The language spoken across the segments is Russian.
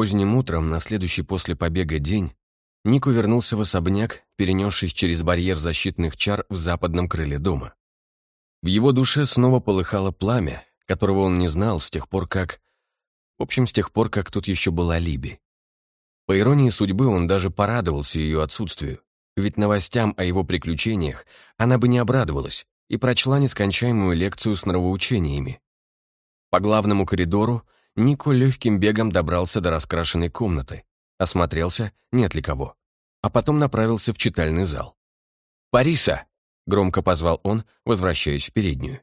Поздним утром, на следующий после побега день, Нико вернулся в особняк, перенесшись через барьер защитных чар в западном крыле дома. В его душе снова полыхало пламя, которого он не знал с тех пор, как... В общем, с тех пор, как тут еще была Либи. По иронии судьбы, он даже порадовался ее отсутствию, ведь новостям о его приключениях она бы не обрадовалась и прочла нескончаемую лекцию с нравоучениями. По главному коридору Нико легким бегом добрался до раскрашенной комнаты, осмотрелся, нет ли кого, а потом направился в читальный зал. «Париса!» — громко позвал он, возвращаясь в переднюю.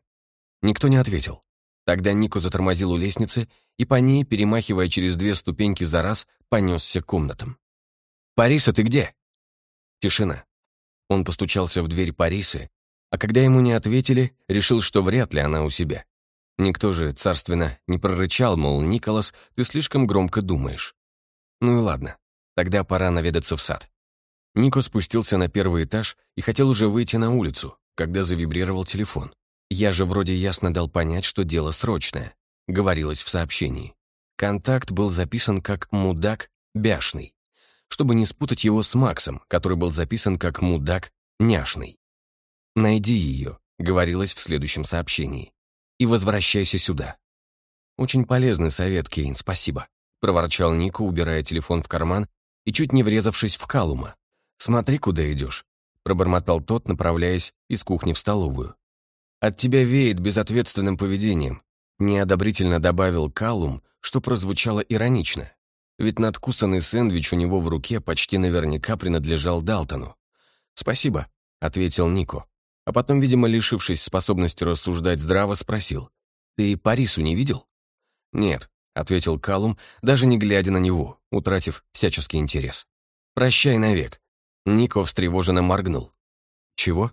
Никто не ответил. Тогда Нико затормозил у лестницы и по ней, перемахивая через две ступеньки за раз, понесся к комнатам. «Париса, ты где?» Тишина. Он постучался в дверь Парисы, а когда ему не ответили, решил, что вряд ли она у себя. Никто же, царственно, не прорычал, мол, «Николас, ты слишком громко думаешь». Ну и ладно, тогда пора наведаться в сад. Нико спустился на первый этаж и хотел уже выйти на улицу, когда завибрировал телефон. «Я же вроде ясно дал понять, что дело срочное», — говорилось в сообщении. Контакт был записан как «мудак бяшный», чтобы не спутать его с Максом, который был записан как «мудак няшный». «Найди ее», — говорилось в следующем сообщении, «и возвращайся сюда». «Очень полезный совет, Кейн, спасибо», — проворчал Нико, убирая телефон в карман и чуть не врезавшись в Калума. «Смотри, куда идешь», — пробормотал тот, направляясь из кухни в столовую. «От тебя веет безответственным поведением», — неодобрительно добавил Калум, что прозвучало иронично. Ведь надкусанный сэндвич у него в руке почти наверняка принадлежал Далтону. «Спасибо», — ответил Нико. А потом, видимо, лишившись способности рассуждать здраво, спросил. «Ты Парису не видел?» «Нет», ответил Калум, даже не глядя на него, утратив всяческий интерес. «Прощай навек». Нико встревоженно моргнул. «Чего?»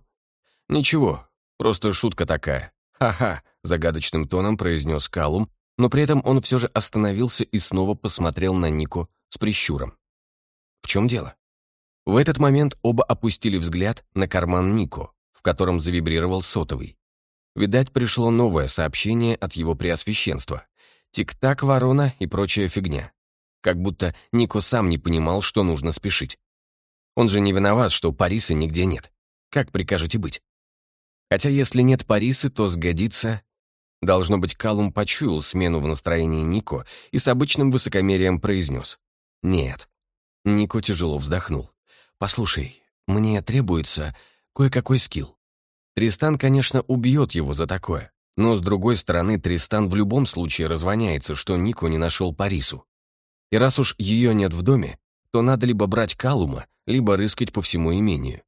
«Ничего, просто шутка такая. Ха-ха», загадочным тоном произнес Калум, но при этом он все же остановился и снова посмотрел на Нико с прищуром. «В чем дело?» В этот момент оба опустили взгляд на карман Нико, котором завибрировал сотовый. Видать, пришло новое сообщение от его преосвященства. Тик-так, ворона и прочая фигня. Как будто Нико сам не понимал, что нужно спешить. Он же не виноват, что Парисы нигде нет. Как прикажете быть? Хотя если нет Парисы, то сгодится... Должно быть, Калум почуял смену в настроении Нико и с обычным высокомерием произнес. «Нет». Нико тяжело вздохнул. «Послушай, мне требуется кое-какой скилл. Тристан, конечно, убьет его за такое. Но, с другой стороны, Тристан в любом случае развоняется, что Нико не нашел Парису. И раз уж ее нет в доме, то надо либо брать Калума, либо рыскать по всему имению.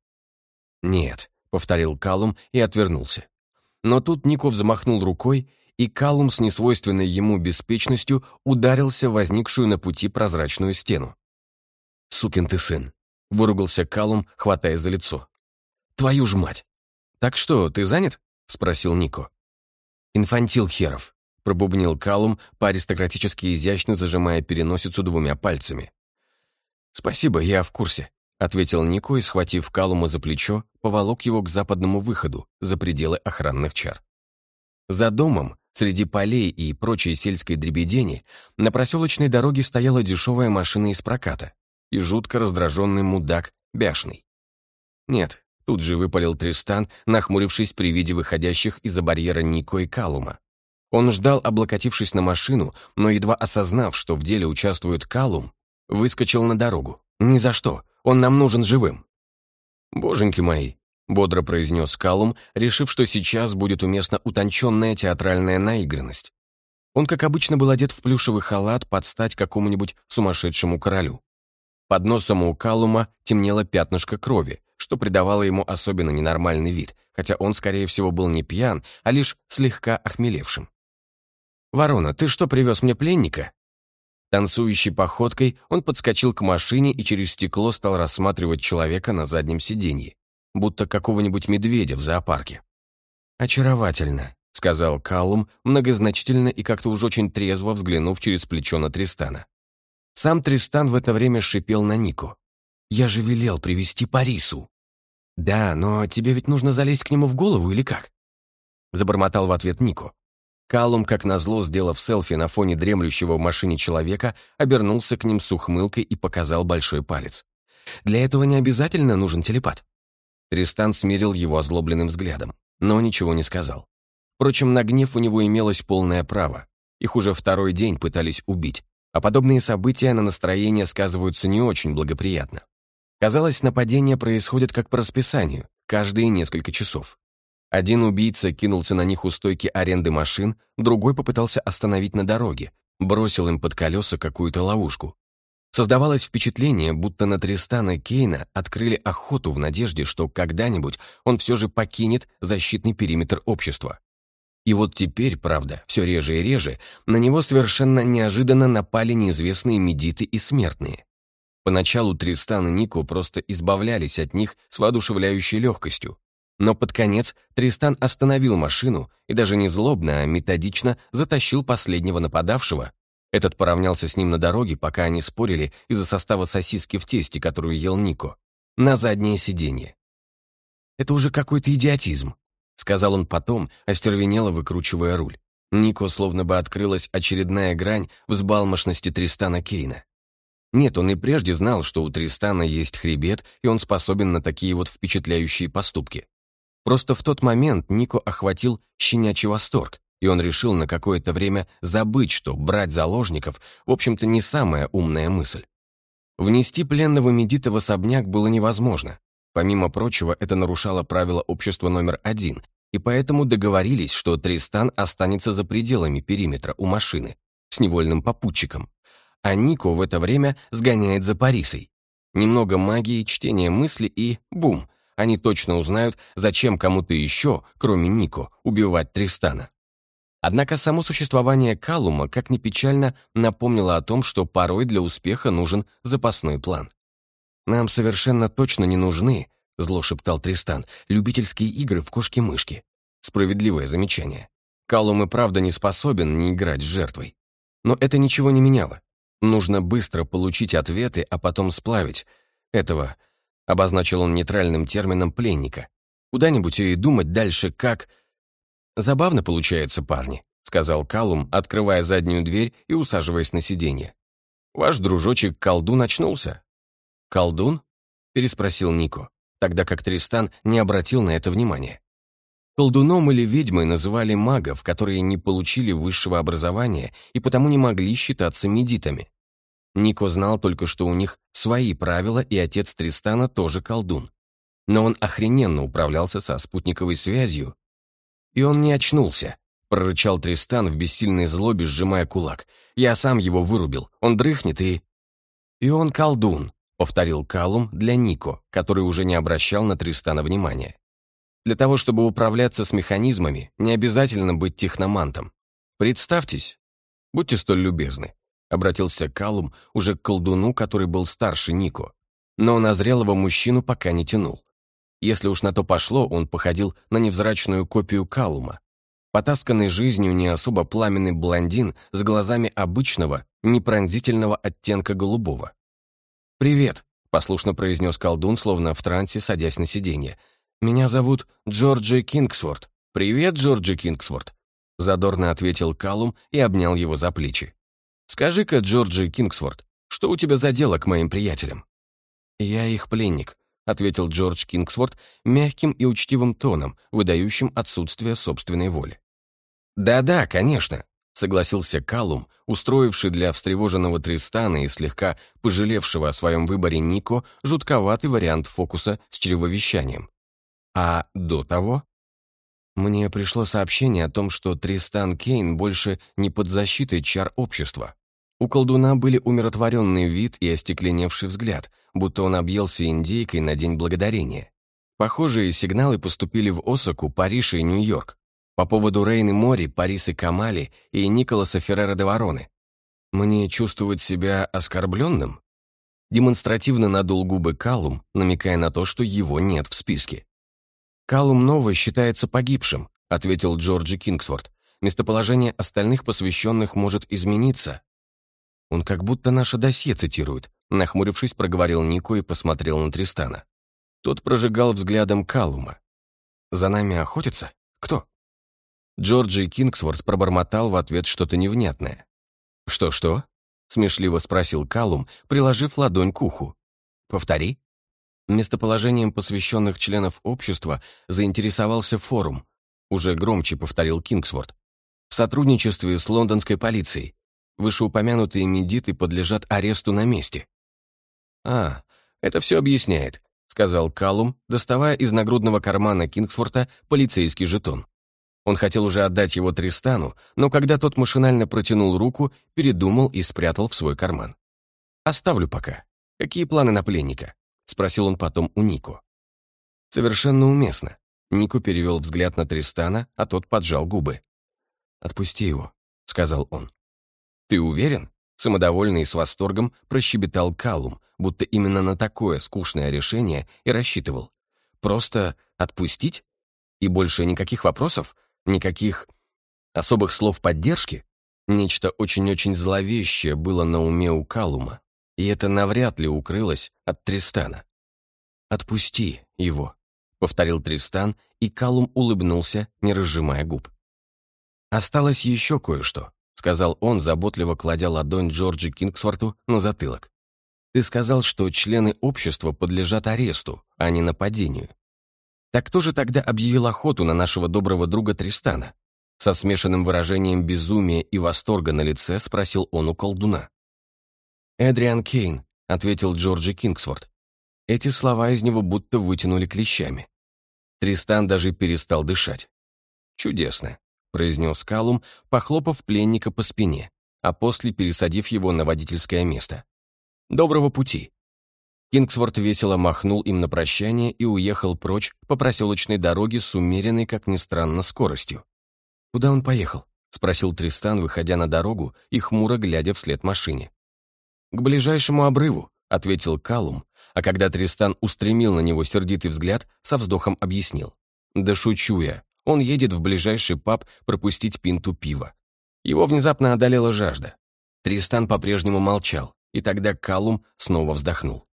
«Нет», — повторил Калум и отвернулся. Но тут Нико взмахнул рукой, и Калум с несвойственной ему беспечностью ударился в возникшую на пути прозрачную стену. «Сукин ты сын», — выругался Калум, хватаясь за лицо. «Твою ж мать!» «Так что, ты занят?» — спросил Нико. «Инфантил херов», — пробубнил Калум, по-аристократически изящно зажимая переносицу двумя пальцами. «Спасибо, я в курсе», — ответил Нико и, схватив Калума за плечо, поволок его к западному выходу, за пределы охранных чар. За домом, среди полей и прочей сельской дребедени, на проселочной дороге стояла дешевая машина из проката и жутко раздраженный мудак Бяшный. Нет, Тут же выпалил Тристан, нахмурившись при виде выходящих из-за барьера Нико и Калума. Он ждал, облокотившись на машину, но едва осознав, что в деле участвует Калум, выскочил на дорогу. «Ни за что, он нам нужен живым». «Боженьки мои», — бодро произнес Калум, решив, что сейчас будет уместна утонченная театральная наигранность. Он, как обычно, был одет в плюшевый халат под стать какому-нибудь сумасшедшему королю. Под носом у Калума темнело пятнышко крови, что придавало ему особенно ненормальный вид, хотя он, скорее всего, был не пьян, а лишь слегка охмелевшим. «Ворона, ты что, привез мне пленника?» Танцующей походкой он подскочил к машине и через стекло стал рассматривать человека на заднем сиденье, будто какого-нибудь медведя в зоопарке. «Очаровательно», — сказал Каллум, многозначительно и как-то уж очень трезво взглянув через плечо на Тристана. Сам Тристан в это время шипел на Нику. Я же велел привести Парису». «Да, но тебе ведь нужно залезть к нему в голову или как?» Забормотал в ответ Нико. Калум, как назло, сделав селфи на фоне дремлющего в машине человека, обернулся к ним с ухмылкой и показал большой палец. «Для этого не обязательно нужен телепат». Тристан смирил его озлобленным взглядом, но ничего не сказал. Впрочем, на гнев у него имелось полное право. Их уже второй день пытались убить, а подобные события на настроение сказываются не очень благоприятно. Казалось, нападение происходит как по расписанию, каждые несколько часов. Один убийца кинулся на них у стойки аренды машин, другой попытался остановить на дороге, бросил им под колеса какую-то ловушку. Создавалось впечатление, будто на Тристана Кейна открыли охоту в надежде, что когда-нибудь он все же покинет защитный периметр общества. И вот теперь, правда, все реже и реже, на него совершенно неожиданно напали неизвестные медиты и смертные. Поначалу Тристан и Нико просто избавлялись от них с воодушевляющей легкостью, но под конец Тристан остановил машину и даже не злобно, а методично затащил последнего нападавшего. Этот поравнялся с ним на дороге, пока они спорили из-за состава сосиски в тесте, которую ел Нико, на заднее сиденье. «Это уже какой-то идиотизм», — сказал он потом, остервенело выкручивая руль. Нико словно бы открылась очередная грань взбалмошности Тристана Кейна. Нет, он и прежде знал, что у Тристана есть хребет, и он способен на такие вот впечатляющие поступки. Просто в тот момент Нико охватил щенячий восторг, и он решил на какое-то время забыть, что брать заложников, в общем-то, не самая умная мысль. Внести пленного Медита в особняк было невозможно. Помимо прочего, это нарушало правило общества номер один, и поэтому договорились, что Тристан останется за пределами периметра у машины, с невольным попутчиком, а Нико в это время сгоняет за Парисой. Немного магии, чтение мысли и бум, они точно узнают, зачем кому-то еще, кроме Нико, убивать Тристана. Однако само существование Калума, как ни печально, напомнило о том, что порой для успеха нужен запасной план. «Нам совершенно точно не нужны», — зло шептал Тристан, «любительские игры в кошки-мышки». Справедливое замечание. Калум и правда не способен не играть с жертвой. Но это ничего не меняло. Нужно быстро получить ответы, а потом сплавить этого Обозначил он нейтральным термином пленника. Куда-нибудь и думать дальше как... «Забавно получается, парни», — сказал Калум, открывая заднюю дверь и усаживаясь на сиденье. «Ваш дружочек колдун очнулся». «Колдун?» — переспросил Нико, тогда как Тристан не обратил на это внимания. Колдуном или ведьмой называли магов, которые не получили высшего образования и потому не могли считаться медитами. Нико знал только, что у них свои правила, и отец Тристана тоже колдун. Но он охрененно управлялся со спутниковой связью. И он не очнулся, прорычал Тристан в бессильной злобе, сжимая кулак. Я сам его вырубил, он дрыхнет и... И он колдун, повторил Калум для Нико, который уже не обращал на Тристана внимания. Для того, чтобы управляться с механизмами, не обязательно быть техномантом. Представьтесь, будьте столь любезны, Обратился Калум уже к колдуну, который был старше Нико. Но на зрелого мужчину пока не тянул. Если уж на то пошло, он походил на невзрачную копию Калума. Потасканный жизнью не особо пламенный блондин с глазами обычного, непронзительного оттенка голубого. «Привет», — послушно произнес колдун, словно в трансе, садясь на сиденье. «Меня зовут Джорджи Кингсворт». «Привет, Джорджи Кингсворт», — задорно ответил Калум и обнял его за плечи. «Скажи-ка, Джорджи Кингсворт, что у тебя за дело к моим приятелям?» «Я их пленник», — ответил Джордж Кингсворт мягким и учтивым тоном, выдающим отсутствие собственной воли. «Да-да, конечно», — согласился Калум, устроивший для встревоженного Тристана и слегка пожалевшего о своем выборе Нико жутковатый вариант фокуса с чревовещанием. «А до того?» Мне пришло сообщение о том, что Тристан Кейн больше не под защитой чар общества. У колдуна были умиротворенный вид и остекленевший взгляд, будто он объелся индейкой на День Благодарения. Похожие сигналы поступили в Осаку, Париж и Нью-Йорк. По поводу Рейны Мори, Парисы Камали и Николаса Феррера де Вороны. Мне чувствовать себя оскорбленным? Демонстративно надул губы Калум, намекая на то, что его нет в списке. «Калум Нова считается погибшим», — ответил Джорджи Кингсворт. «Местоположение остальных посвященных может измениться». Он как будто наше досье цитирует, нахмурившись, проговорил Нико и посмотрел на Тристана. Тот прожигал взглядом Калума. «За нами охотятся? Кто?» Джорджи Кингсворт пробормотал в ответ что-то невнятное. «Что-что?» — смешливо спросил Калум, приложив ладонь к уху. «Повтори». Местоположением посвященных членов общества заинтересовался форум. Уже громче повторил Кингсворт. В сотрудничестве с лондонской полицией. Вышеупомянутые медиты подлежат аресту на месте. «А, это все объясняет», — сказал Калум, доставая из нагрудного кармана Кингсворта полицейский жетон. Он хотел уже отдать его Тристану, но когда тот машинально протянул руку, передумал и спрятал в свой карман. «Оставлю пока. Какие планы на пленника?» — спросил он потом у Нико. «Совершенно уместно». Нико перевел взгляд на Тристана, а тот поджал губы. «Отпусти его», — сказал он. «Ты уверен?» Самодовольный и с восторгом прощебетал Калум, будто именно на такое скучное решение и рассчитывал. «Просто отпустить? И больше никаких вопросов? Никаких особых слов поддержки?» Нечто очень-очень зловещее было на уме у Калума, и это навряд ли укрылось от Тристана. «Отпусти его», — повторил Тристан, и Калум улыбнулся, не разжимая губ. «Осталось еще кое-что», — сказал он, заботливо кладя ладонь Джорджи Кингсворту на затылок. «Ты сказал, что члены общества подлежат аресту, а не нападению. Так кто же тогда объявил охоту на нашего доброго друга Тристана?» Со смешанным выражением безумия и восторга на лице спросил он у колдуна. «Эдриан Кейн», — ответил Джорджи Кингсворт. Эти слова из него будто вытянули клещами. Тристан даже перестал дышать. «Чудесно», — произнес Калум, похлопав пленника по спине, а после пересадив его на водительское место. «Доброго пути!» Кингсворт весело махнул им на прощание и уехал прочь по проселочной дороге с умеренной, как ни странно, скоростью. «Куда он поехал?» — спросил Тристан, выходя на дорогу и хмуро глядя вслед машине. «К ближайшему обрыву», — ответил Калум, а когда Тристан устремил на него сердитый взгляд, со вздохом объяснил. «Да шучу я. Он едет в ближайший паб пропустить пинту пива. Его внезапно одолела жажда. Тристан по-прежнему молчал, и тогда Калум снова вздохнул.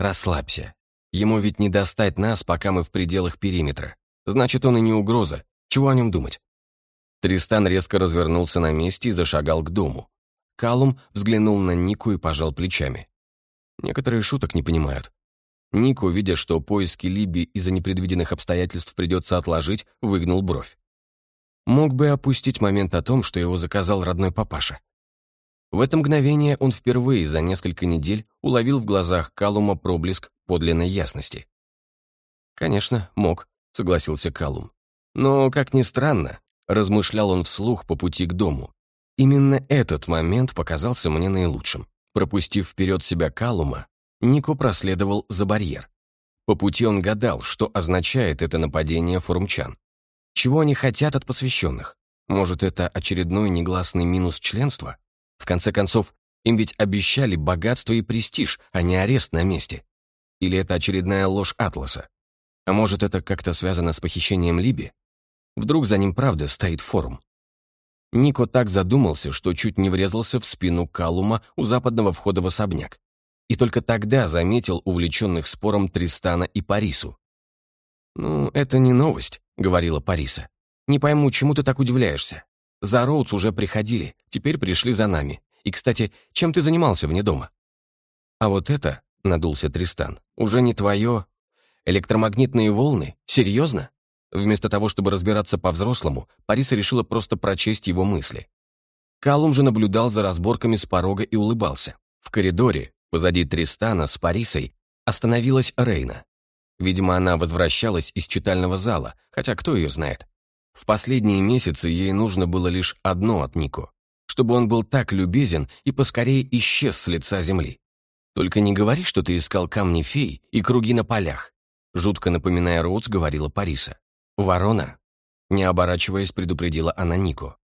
«Расслабься. Ему ведь не достать нас, пока мы в пределах периметра. Значит, он и не угроза. Чего о нем думать?» Тристан резко развернулся на месте и зашагал к дому. Калум взглянул на Нику и пожал плечами. Некоторые шуток не понимают. Нику, видя, что поиски Либи из-за непредвиденных обстоятельств придется отложить, выгнул бровь. Мог бы опустить момент о том, что его заказал родной папаша. В это мгновение он впервые за несколько недель уловил в глазах Калума проблеск подлинной ясности. «Конечно, мог», — согласился Калум. «Но, как ни странно, размышлял он вслух по пути к дому, Именно этот момент показался мне наилучшим. Пропустив вперед себя Калума, Нико проследовал за барьер. По пути он гадал, что означает это нападение форумчан. Чего они хотят от посвященных? Может, это очередной негласный минус членства? В конце концов, им ведь обещали богатство и престиж, а не арест на месте. Или это очередная ложь Атласа? А может, это как-то связано с похищением Либи? Вдруг за ним правда стоит форум? Нико так задумался, что чуть не врезался в спину Калума у западного входа в особняк. И только тогда заметил увлеченных спором Тристана и Парису. «Ну, это не новость», — говорила Париса. «Не пойму, чему ты так удивляешься? За Роудс уже приходили, теперь пришли за нами. И, кстати, чем ты занимался вне дома?» «А вот это», — надулся Тристан, — «уже не твое. Электромагнитные волны? Серьезно?» Вместо того, чтобы разбираться по-взрослому, Париса решила просто прочесть его мысли. Калум же наблюдал за разборками с порога и улыбался. В коридоре, позади Тристана с Парисой, остановилась Рейна. Видимо, она возвращалась из читального зала, хотя кто ее знает. В последние месяцы ей нужно было лишь одно от Нико, чтобы он был так любезен и поскорее исчез с лица земли. «Только не говори, что ты искал камни фей и круги на полях», жутко напоминая Роудс, говорила Париса. «Ворона», — не оборачиваясь, предупредила она Нико.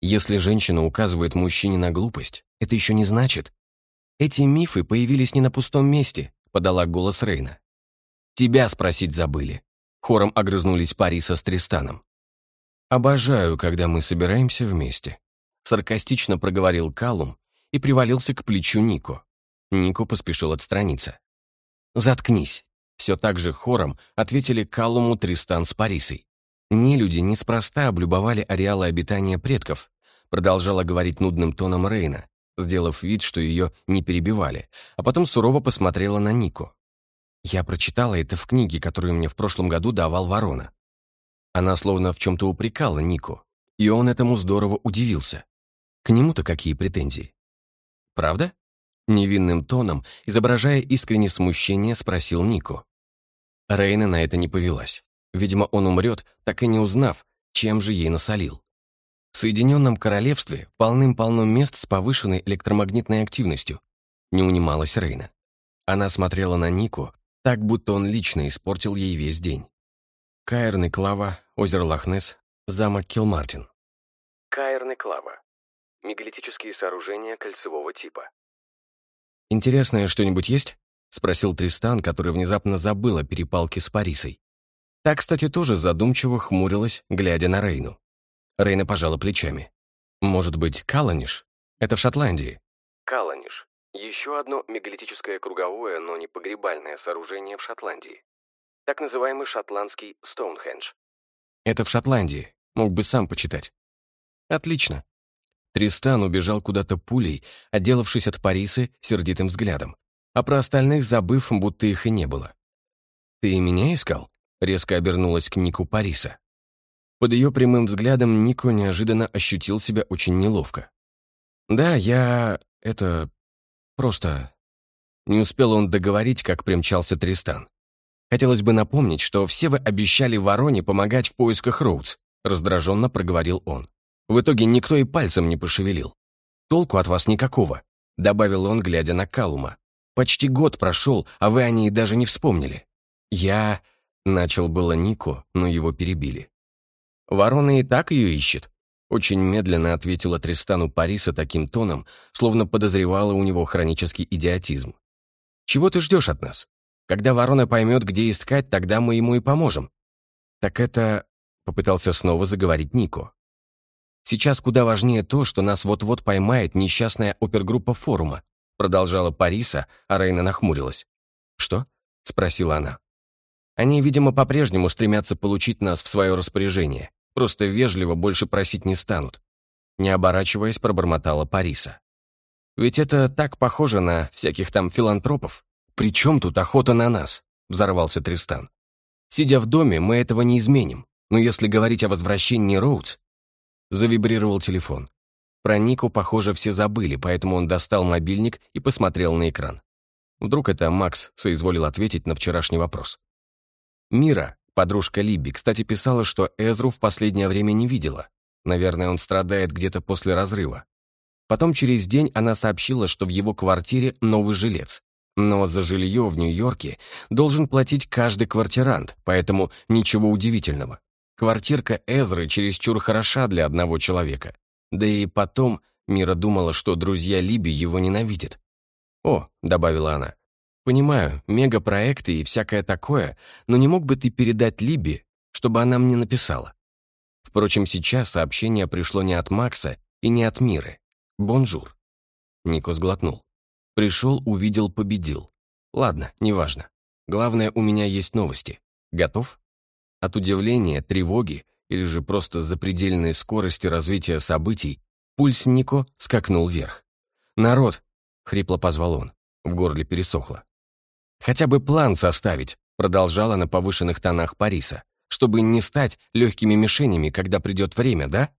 «Если женщина указывает мужчине на глупость, это еще не значит. Эти мифы появились не на пустом месте», — подала голос Рейна. «Тебя спросить забыли», — хором огрызнулись Париса с Тристаном. «Обожаю, когда мы собираемся вместе», — саркастично проговорил Калум и привалился к плечу Нико. Нико поспешил отстраниться. «Заткнись», все так же хором ответили Калуму Тристан с Парисой. Нелюди неспроста облюбовали ареалы обитания предков, продолжала говорить нудным тоном Рейна, сделав вид, что ее не перебивали, а потом сурово посмотрела на Нику. «Я прочитала это в книге, которую мне в прошлом году давал Ворона». Она словно в чем-то упрекала Нику, и он этому здорово удивился. К нему-то какие претензии? «Правда?» Невинным тоном, изображая искреннее смущение, спросил Нику. Рейна на это не повелась. Видимо, он умрет, так и не узнав, чем же ей насолил. В Соединенном Королевстве полным-полно мест с повышенной электромагнитной активностью. Не унималась Рейна. Она смотрела на Нику, так будто он лично испортил ей весь день. Каирны Клава, озеро Лохнес, замок Килмартин. Каирны Клава. Мегалитические сооружения кольцевого типа. «Интересное что-нибудь есть?» — спросил Тристан, который внезапно забыл о перепалке с Парисой. Та, кстати, тоже задумчиво хмурилась, глядя на Рейну. Рейна пожала плечами. «Может быть, Каланиш? Это в Шотландии». Каланиш. Еще одно мегалитическое круговое, но не погребальное сооружение в Шотландии. Так называемый шотландский Стоунхендж. Это в Шотландии. Мог бы сам почитать. Отлично. Тристан убежал куда-то пулей, отделавшись от Парисы сердитым взглядом, а про остальных забыв, будто их и не было. «Ты меня искал?» — резко обернулась к Нику Париса. Под ее прямым взглядом Нико неожиданно ощутил себя очень неловко. «Да, я... это... просто...» Не успел он договорить, как примчался Тристан. «Хотелось бы напомнить, что все вы обещали Вороне помогать в поисках Роудс», раздраженно проговорил он. В итоге никто и пальцем не пошевелил. «Толку от вас никакого», добавил он, глядя на Калума. «Почти год прошел, а вы о ней даже не вспомнили». «Я...» Начал было Нико, но его перебили. Ворона и так ее ищет. Очень медленно ответила Тристану Париса таким тоном, словно подозревала у него хронический идиотизм. «Чего ты ждешь от нас? Когда ворона поймет, где искать, тогда мы ему и поможем». «Так это...» — попытался снова заговорить Нико. «Сейчас куда важнее то, что нас вот-вот поймает несчастная опергруппа форума», продолжала Париса, а Рейна нахмурилась. «Что?» — спросила она. «Они, видимо, по-прежнему стремятся получить нас в свое распоряжение. Просто вежливо больше просить не станут. Не оборачиваясь, пробормотала Париса. Ведь это так похоже на всяких там филантропов. При чем тут охота на нас? Взорвался Тристан. Сидя в доме, мы этого не изменим. Но если говорить о возвращении Роудс... Завибрировал телефон. Про Нику, похоже, все забыли, поэтому он достал мобильник и посмотрел на экран. Вдруг это Макс соизволил ответить на вчерашний вопрос. «Мира, Подружка Либби, кстати, писала, что Эзру в последнее время не видела. Наверное, он страдает где-то после разрыва. Потом через день она сообщила, что в его квартире новый жилец. Но за жилье в Нью-Йорке должен платить каждый квартирант, поэтому ничего удивительного. Квартирка Эзры чересчур хороша для одного человека. Да и потом Мира думала, что друзья Либи его ненавидят. «О», — добавила она, Понимаю, мегапроекты и всякое такое, но не мог бы ты передать Либи, чтобы она мне написала? Впрочем, сейчас сообщение пришло не от Макса и не от Миры. Бонжур. Нико сглотнул. Пришел, увидел, победил. Ладно, неважно. Главное, у меня есть новости. Готов? От удивления, тревоги или же просто запредельной скорости развития событий пульс Нико скакнул вверх. «Народ!» — хрипло позвал он. В горле пересохло. Хотя бы план составить, продолжала на повышенных тонах Париса, чтобы не стать легкими мишенями, когда придет время, да?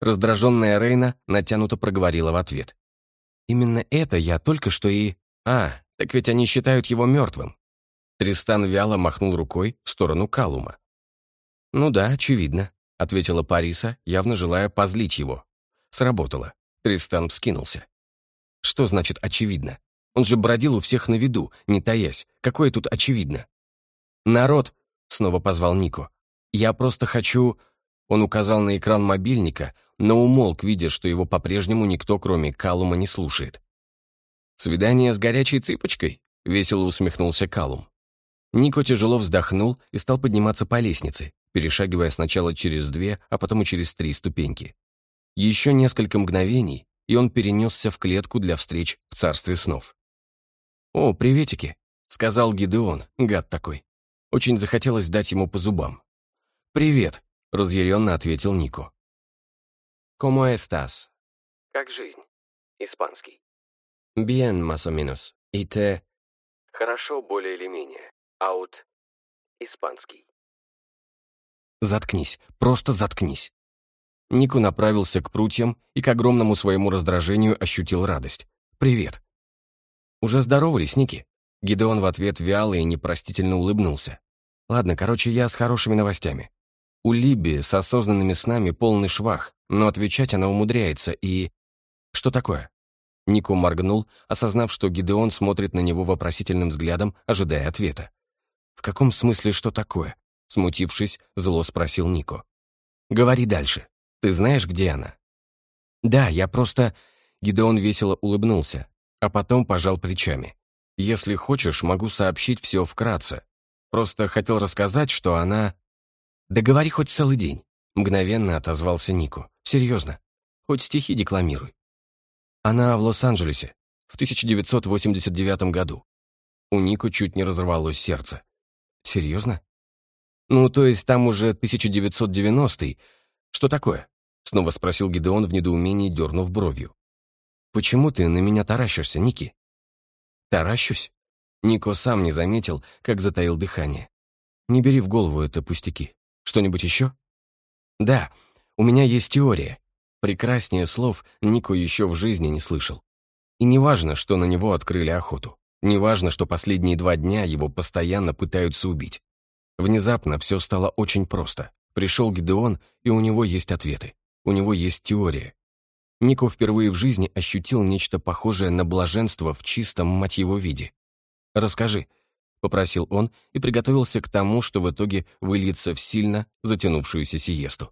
Раздраженная Рейна натянуто проговорила в ответ. Именно это я только что и... А, так ведь они считают его мертвым. Тристан вяло махнул рукой в сторону Калума. «Ну да, очевидно», — ответила Париса, явно желая позлить его. Сработало. Тристан вскинулся. «Что значит «очевидно»? Он же бродил у всех на виду, не таясь. Какое тут очевидно? «Народ!» — снова позвал Нико. «Я просто хочу...» Он указал на экран мобильника, но умолк, видя, что его по-прежнему никто, кроме Калума, не слушает. «Свидание с горячей цыпочкой?» — весело усмехнулся Калум. Нико тяжело вздохнул и стал подниматься по лестнице, перешагивая сначала через две, а потом и через три ступеньки. Еще несколько мгновений, и он перенесся в клетку для встреч в царстве снов. «О, приветики», — сказал Гидеон, гад такой. Очень захотелось дать ему по зубам. «Привет», разъяренно ответил Нико. «Como estás?» «Как жизнь?» Испанский. «Bien, más o menos. И te...» «Хорошо, более или менее. Аут...» Испанский. «Заткнись, просто заткнись». Нику направился к прутьям и к огромному своему раздражению ощутил радость. «Привет». «Уже здоровались, Ники?» Гидеон в ответ вяло и непростительно улыбнулся. «Ладно, короче, я с хорошими новостями. У Либи с осознанными снами полный швах, но отвечать она умудряется, и... Что такое?» Нико моргнул, осознав, что Гидеон смотрит на него вопросительным взглядом, ожидая ответа. «В каком смысле что такое?» Смутившись, зло спросил Нико. «Говори дальше. Ты знаешь, где она?» «Да, я просто...» Гидеон весело улыбнулся, а потом пожал плечами. «Если хочешь, могу сообщить все вкратце. Просто хотел рассказать, что она...» «Да говори хоть целый день», — мгновенно отозвался Нико. «Серьезно. Хоть стихи декламируй». Она в Лос-Анджелесе, в 1989 году. У Нико чуть не разорвалось сердце. «Серьезно?» «Ну, то есть там уже 1990-й. Что такое?» Снова спросил Гидеон в недоумении, дернув бровью. «Почему ты на меня таращишься, Ники?» «Таращусь?» Нико сам не заметил, как затаил дыхание. «Не бери в голову это пустяки. Что-нибудь еще?» «Да, у меня есть теория». Прекраснее слов Нико еще в жизни не слышал. И неважно, что на него открыли охоту. Неважно, что последние два дня его постоянно пытаются убить. Внезапно все стало очень просто. Пришел Гидеон, и у него есть ответы. У него есть теория. Нико впервые в жизни ощутил нечто похожее на блаженство в чистом, мать его, виде. «Расскажи», — попросил он и приготовился к тому, что в итоге выльется в сильно затянувшуюся сиесту.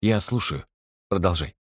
«Я слушаю. Продолжай».